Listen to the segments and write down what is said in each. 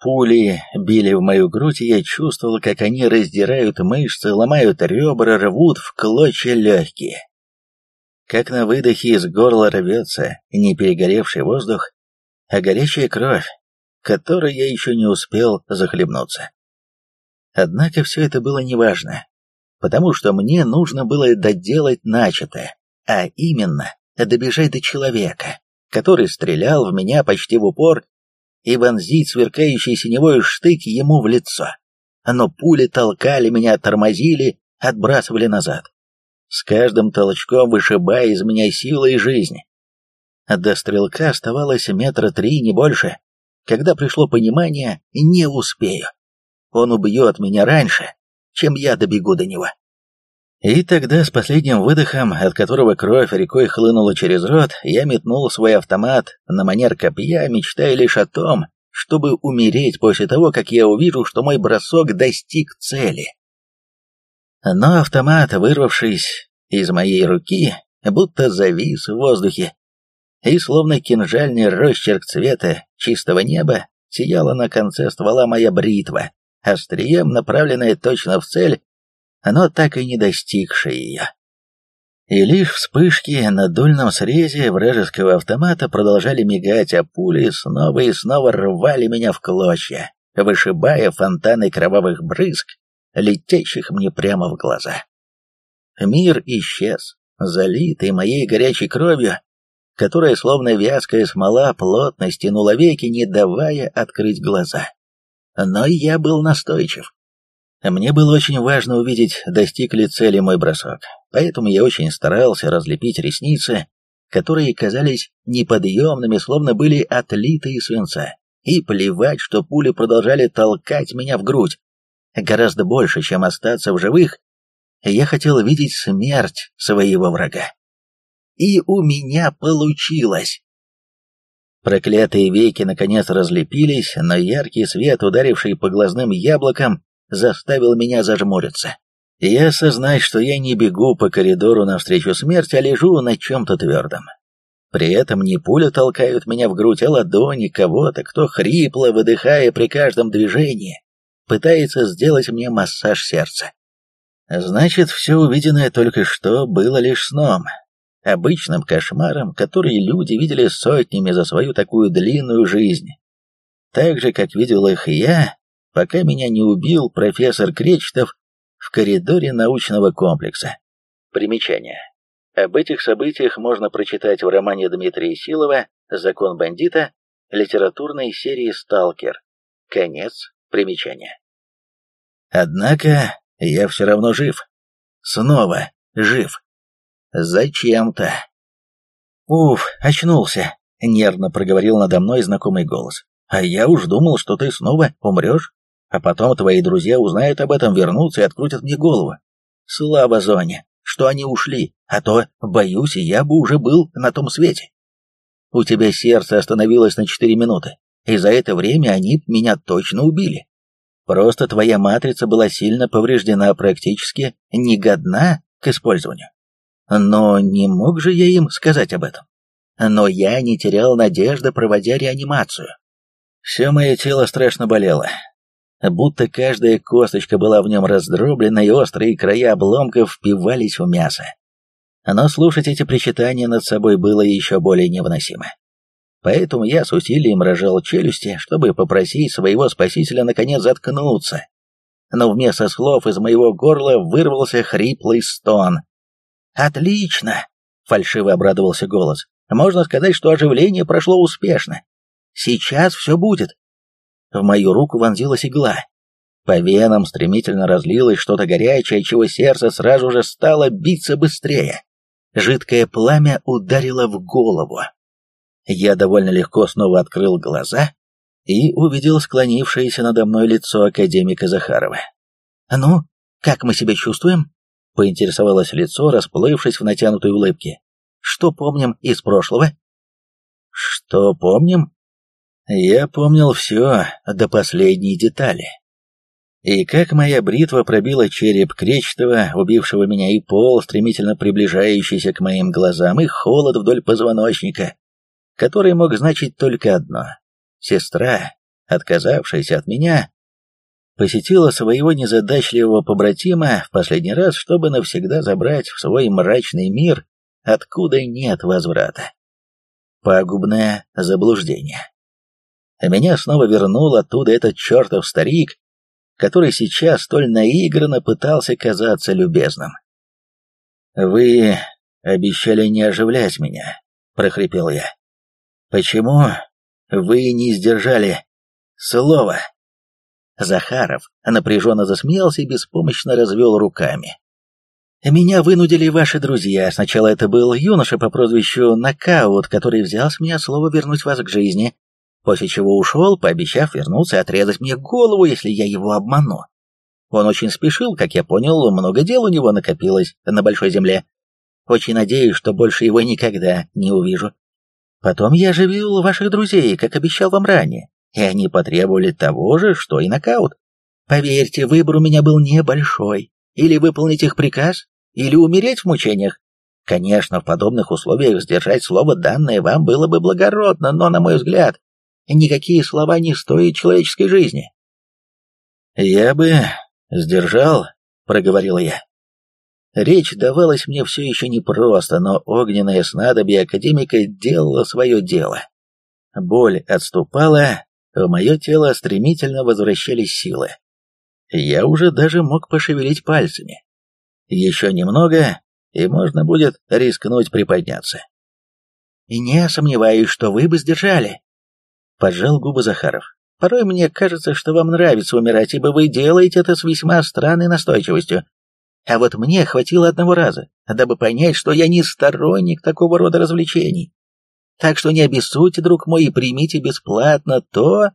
Пули били в мою грудь, и я чувствовал, как они раздирают мышцы, ломают ребра, рвут в клочья легкие. Как на выдохе из горла рвется не перегоревший воздух, а горячая кровь, которой я еще не успел захлебнуться. Однако все это было неважно, потому что мне нужно было доделать начатое, а именно добежать до человека, который стрелял в меня почти в упор и вонзить сверкающий синевой штык ему в лицо. Но пули толкали меня, тормозили, отбрасывали назад. С каждым толчком вышибая из меня силы и жизнь. До стрелка оставалось метра три, не больше. Когда пришло понимание, не успею. Он убьет меня раньше, чем я добегу до него. И тогда с последним выдохом, от которого кровь рекой хлынула через рот, я метнул свой автомат на манер копья, мечтая лишь о том, чтобы умереть после того, как я увижу, что мой бросок достиг цели. Но автомат, вырвавшись из моей руки, будто завис в воздухе, и словно кинжальный росчерк цвета чистого неба сияла на конце ствола моя бритва, острием направленная точно в цель, но так и не достигшая ее. И лишь вспышки на дульном срезе вражеского автомата продолжали мигать, а пули снова и снова рвали меня в клочья, вышибая фонтаны кровавых брызг, летящих мне прямо в глаза. Мир исчез, залитый моей горячей кровью, которая, словно вязкая смола, плотно стянула веки, не давая открыть глаза. Но я был настойчив. Мне было очень важно увидеть, достиг ли цели мой бросок, поэтому я очень старался разлепить ресницы, которые казались неподъемными, словно были отлиты из свинца, и плевать, что пули продолжали толкать меня в грудь. Гораздо больше, чем остаться в живых, я хотел видеть смерть своего врага. И у меня получилось. Проклятые веки наконец разлепились, но яркий свет, ударивший по глазным яблокам, заставил меня зажмуриться. Я осознать, что я не бегу по коридору навстречу смерти, а лежу на чем-то твердом. При этом не пуля толкают меня в грудь, а ладони кого-то, кто хрипло, выдыхая при каждом движении, пытается сделать мне массаж сердца. Значит, все увиденное только что было лишь сном, обычным кошмаром, который люди видели сотнями за свою такую длинную жизнь. Так же, как видел их я, пока меня не убил профессор Кречетов в коридоре научного комплекса. Примечание. Об этих событиях можно прочитать в романе Дмитрия Силова «Закон бандита» литературной серии «Сталкер». Конец примечания. Однако я все равно жив. Снова жив. Зачем-то. Уф, очнулся, нервно проговорил надо мной знакомый голос. А я уж думал, что ты снова умрешь. А потом твои друзья узнают об этом, вернутся и открутят мне голову. Слава Зоне, что они ушли, а то, боюсь, я бы уже был на том свете. У тебя сердце остановилось на четыре минуты, и за это время они меня точно убили. Просто твоя матрица была сильно повреждена, практически негодна к использованию. Но не мог же я им сказать об этом. Но я не терял надежды, проводя реанимацию. Все мое тело страшно болело, будто каждая косточка была в нем раздроблена, и острые края обломков впивались в мясо. Но слушать эти причитания над собой было еще более невыносимо. Поэтому я с усилием рожал челюсти, чтобы попросить своего спасителя наконец заткнуться. Но вместо слов из моего горла вырвался хриплый стон. «Отлично!» — фальшиво обрадовался голос. «Можно сказать, что оживление прошло успешно. Сейчас все будет. В мою руку вонзилась игла. По венам стремительно разлилось что-то горячее, чего сердце сразу же стало биться быстрее. Жидкое пламя ударило в голову. Я довольно легко снова открыл глаза и увидел склонившееся надо мной лицо академика Захарова. «Ну, как мы себя чувствуем?» — поинтересовалось лицо, расплывшись в натянутой улыбке. «Что помним из прошлого?» «Что помним?» Я помнил все до последней детали. И как моя бритва пробила череп Кречетова, убившего меня, и пол, стремительно приближающийся к моим глазам, и холод вдоль позвоночника, который мог значить только одно. Сестра, отказавшаяся от меня, посетила своего незадачливого побратима в последний раз, чтобы навсегда забрать в свой мрачный мир, откуда нет возврата. Пагубное заблуждение. А меня снова вернул оттуда этот чертов старик, который сейчас столь наигранно пытался казаться любезным. «Вы обещали не оживлять меня», — прохрипел я. «Почему вы не сдержали слова?» Захаров напряженно засмеялся и беспомощно развел руками. «Меня вынудили ваши друзья. Сначала это был юноша по прозвищу Нокаут, который взял с меня слово вернуть вас к жизни, после чего ушел, пообещав вернуться и отрезать мне голову, если я его обману. Он очень спешил, как я понял, много дел у него накопилось на Большой Земле. Очень надеюсь, что больше его никогда не увижу. Потом я оживил ваших друзей, как обещал вам ранее и они потребовали того же, что и нокаут. Поверьте, выбор у меня был небольшой. Или выполнить их приказ, или умереть в мучениях. Конечно, в подобных условиях сдержать слово данное вам было бы благородно, но, на мой взгляд, никакие слова не стоят человеческой жизни. «Я бы сдержал», — проговорил я. Речь давалась мне все еще непросто, но огненное снадобье академика делало свое дело. Боль отступала, в мое тело стремительно возвращались силы. Я уже даже мог пошевелить пальцами. Еще немного, и можно будет рискнуть приподняться. «Не сомневаюсь, что вы бы сдержали», — поджал губы Захаров. «Порой мне кажется, что вам нравится умирать, ибо вы делаете это с весьма странной настойчивостью. А вот мне хватило одного раза, дабы понять, что я не сторонник такого рода развлечений. Так что не обессудьте, друг мой, и примите бесплатно то,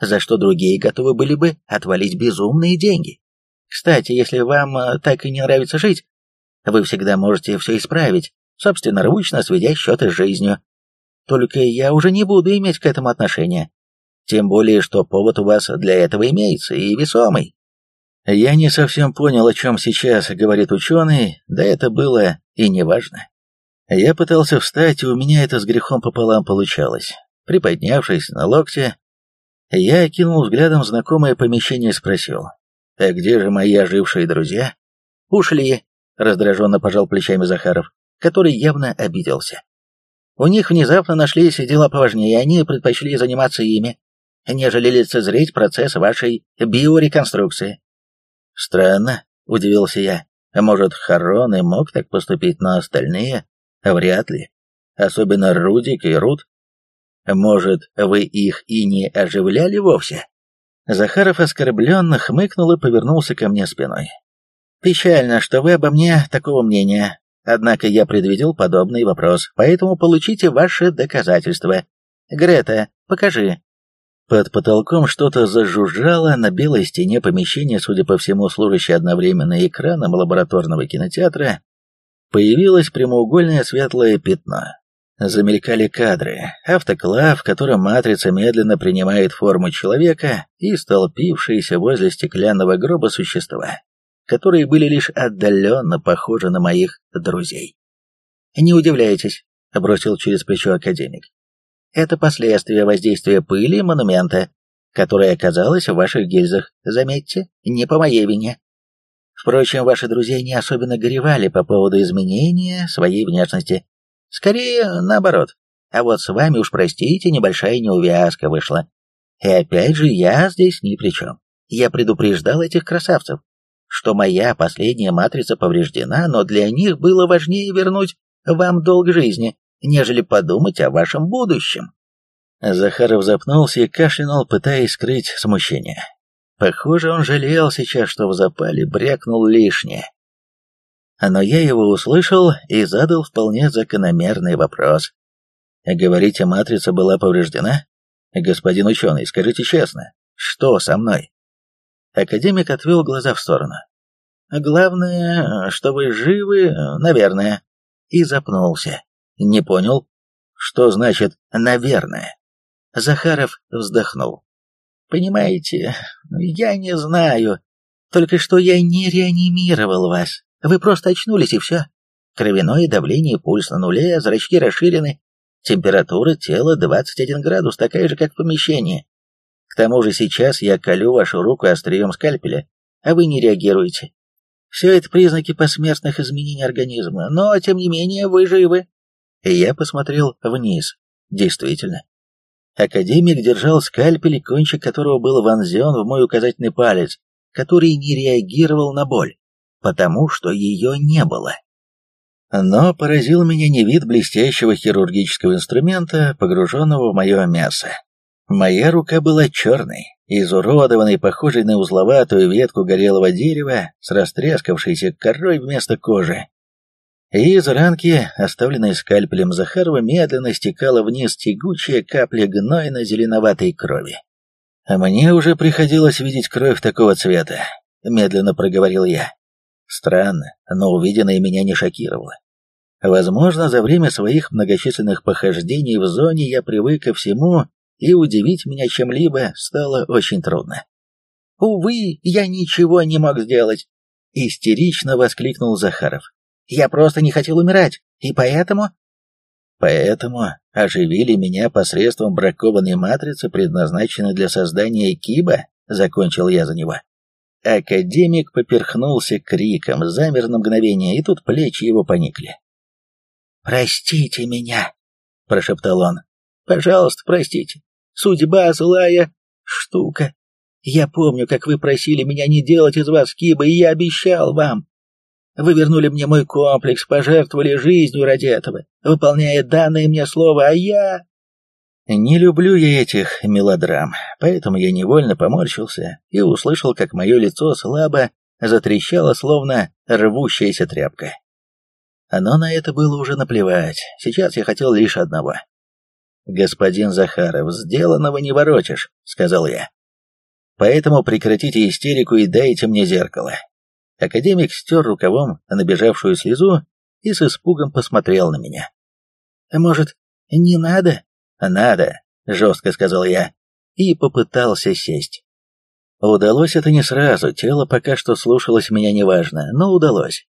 за что другие готовы были бы отвалить безумные деньги. Кстати, если вам э, так и не нравится жить, вы всегда можете все исправить, собственноручно сведя счеты с жизнью. Только я уже не буду иметь к этому отношения. Тем более, что повод у вас для этого имеется, и весомый. Я не совсем понял, о чем сейчас говорит ученый, да это было и не важно. Я пытался встать, и у меня это с грехом пополам получалось. Приподнявшись на локте, я окинул взглядом знакомое помещение и спросил, «А где же мои ожившие друзья?» «Ушли», — раздраженно пожал плечами Захаров, который явно обиделся. «У них внезапно нашлись дела поважнее, и они предпочли заниматься ими, нежели лицезреть процесс вашей биореконструкции». «Странно», — удивился я. «Может, Харон и мог так поступить, но остальные Вряд ли. Особенно Рудик и Рут. Может, вы их и не оживляли вовсе? Захаров оскорбленно хмыкнул и повернулся ко мне спиной. «Печально, что вы обо мне такого мнения. Однако я предвидел подобный вопрос, поэтому получите ваши доказательства. Грета, покажи». Под потолком что-то зажужжало, на белой стене помещения, судя по всему, служащее одновременно экраном лабораторного кинотеатра, Появилось прямоугольное светлое пятно. Замелькали кадры. Автоклав, в котором матрица медленно принимает форму человека, и столпившиеся возле стеклянного гроба существа, которые были лишь отдаленно похожи на моих друзей. «Не удивляйтесь», — бросил через плечо академик. «Это последствия воздействия пыли монумента, которое оказалось в ваших гильзах, заметьте, не по моей вине. Впрочем, ваши друзья не особенно горевали по поводу изменения своей внешности. Скорее, наоборот. А вот с вами, уж простите, небольшая неувязка вышла. И опять же, я здесь ни при чем. Я предупреждал этих красавцев, что моя последняя матрица повреждена, но для них было важнее вернуть вам долг жизни, нежели подумать о вашем будущем. Захаров запнулся и кашлянул, пытаясь скрыть смущение. Похоже, он жалел сейчас, что в запале брякнул лишнее. Но я его услышал и задал вполне закономерный вопрос. «Говорите, матрица была повреждена? Господин ученый, скажите честно, что со мной?» Академик отвел глаза в сторону. «Главное, что вы живы, наверное». И запнулся. Не понял, что значит «наверное». Захаров вздохнул. Понимаете, я не знаю. Только что я не реанимировал вас. Вы просто очнулись и все. Кровяное давление, пульс на нуле, зрачки расширены. Температура тела 21 градус, такая же, как в помещении. К тому же сейчас я колю вашу руку острием скальпеля, а вы не реагируете. Все это признаки посмертных изменений организма, но, тем не менее, вы живы. Я посмотрел вниз. Действительно. Академик держал скальпель, кончик которого был вонзен в мой указательный палец, который не реагировал на боль, потому что ее не было. Но поразил меня не вид блестящего хирургического инструмента, погруженного в мое мясо. Моя рука была черной, изуродованной, похожей на узловатую ветку горелого дерева с растрескавшейся корой вместо кожи. И из ранки, оставленной скальпелем Захарова, медленно стекала вниз тягучая капля гнойно-зеленоватой крови. А «Мне уже приходилось видеть кровь такого цвета», — медленно проговорил я. Странно, но увиденное меня не шокировало. Возможно, за время своих многочисленных похождений в зоне я привык ко всему, и удивить меня чем-либо стало очень трудно. «Увы, я ничего не мог сделать!» — истерично воскликнул Захаров. «Я просто не хотел умирать, и поэтому...» «Поэтому оживили меня посредством бракованной матрицы, предназначенной для создания киба?» — закончил я за него. Академик поперхнулся криком, замер на мгновение, и тут плечи его поникли. «Простите меня!» — прошептал он. Пожалуйста, простите. Судьба злая штука. Я помню, как вы просили меня не делать из вас киба, и я обещал вам. Вы вернули мне мой комплекс, пожертвовали жизнью ради этого, выполняя данное мне слово, а я... Не люблю я этих мелодрам, поэтому я невольно поморщился и услышал, как мое лицо слабо затрещало, словно рвущаяся тряпка. Но на это было уже наплевать, сейчас я хотел лишь одного «Господин Захаров, сделанного не воротишь», — сказал я. «Поэтому прекратите истерику и дайте мне зеркало». Академик стер рукавом набежавшую слезу и с испугом посмотрел на меня. «Может, не надо?» «Надо», — жестко сказал я, и попытался сесть. Удалось это не сразу, тело пока что слушалось меня неважно, но удалось.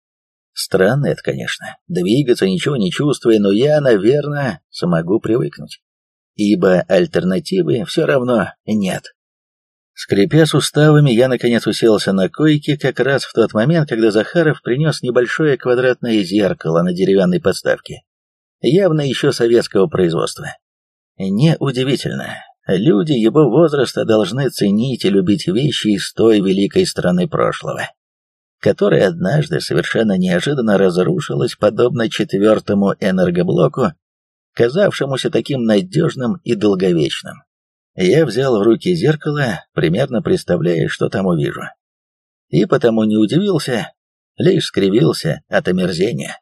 Странно это, конечно, двигаться ничего не чувствуя, но я, наверное, смогу привыкнуть ибо альтернативы все равно нет. Скрипя суставами, я наконец уселся на койке как раз в тот момент, когда Захаров принес небольшое квадратное зеркало на деревянной подставке, явно еще советского производства. Неудивительно, люди его возраста должны ценить и любить вещи из той великой страны прошлого, которая однажды совершенно неожиданно разрушилась подобно четвертому энергоблоку казавшемуся таким надежным и долговечным. Я взял в руки зеркало, примерно представляя, что там увижу. И потому не удивился, лишь скривился от омерзения.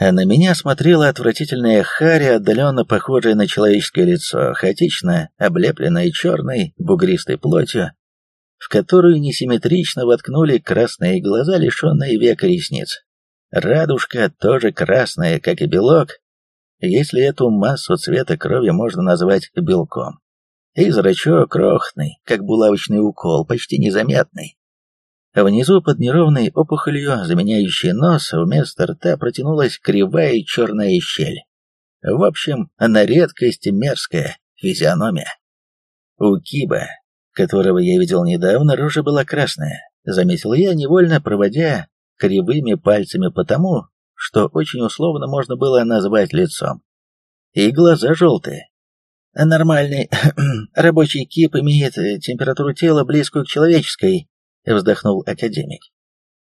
А на меня смотрела отвратительная харя, отдаленно похожая на человеческое лицо, хаотично облепленная черной, бугристой плотью, в которую несимметрично воткнули красные глаза, лишенные века ресниц. Радужка тоже красная, как и белок, если эту массу цвета крови можно назвать белком. И зрачок крохотный, как булавочный укол, почти незаметный. Внизу под неровной опухолью, заменяющей нос, вместо рта протянулась кривая черная щель. В общем, на редкость мерзкая физиономия. У Киба, которого я видел недавно, рожа была красная, заметил я, невольно проводя кривыми пальцами по тому, что очень условно можно было назвать лицом. И глаза желтые. Нормальный рабочий кип имеет э, температуру тела, близкую к человеческой, вздохнул академик.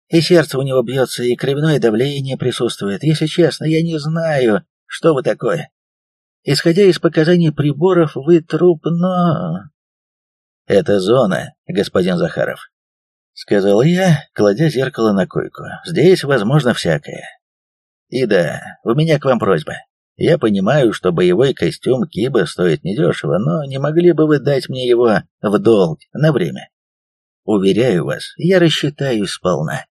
И сердце у него бьется, и кровяное давление присутствует. Если честно, я не знаю, что вы такое. Исходя из показаний приборов, вы труп, но... Это зона, господин Захаров, сказал я, кладя зеркало на койку. Здесь возможно всякое. И да, у меня к вам просьба. Я понимаю, что боевой костюм Киба стоит недешево, но не могли бы вы дать мне его в долг на время? Уверяю вас, я рассчитаюсь сполна.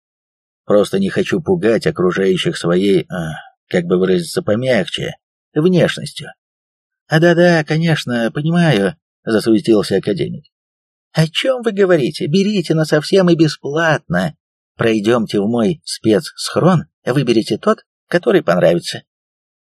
Просто не хочу пугать окружающих своей, а, как бы выразиться помягче, внешностью. «А да-да, конечно, понимаю», — засуетился академик. «О чем вы говорите? Берите на совсем и бесплатно. Пройдемте в мой спецсхрон, выберите тот, который понравится.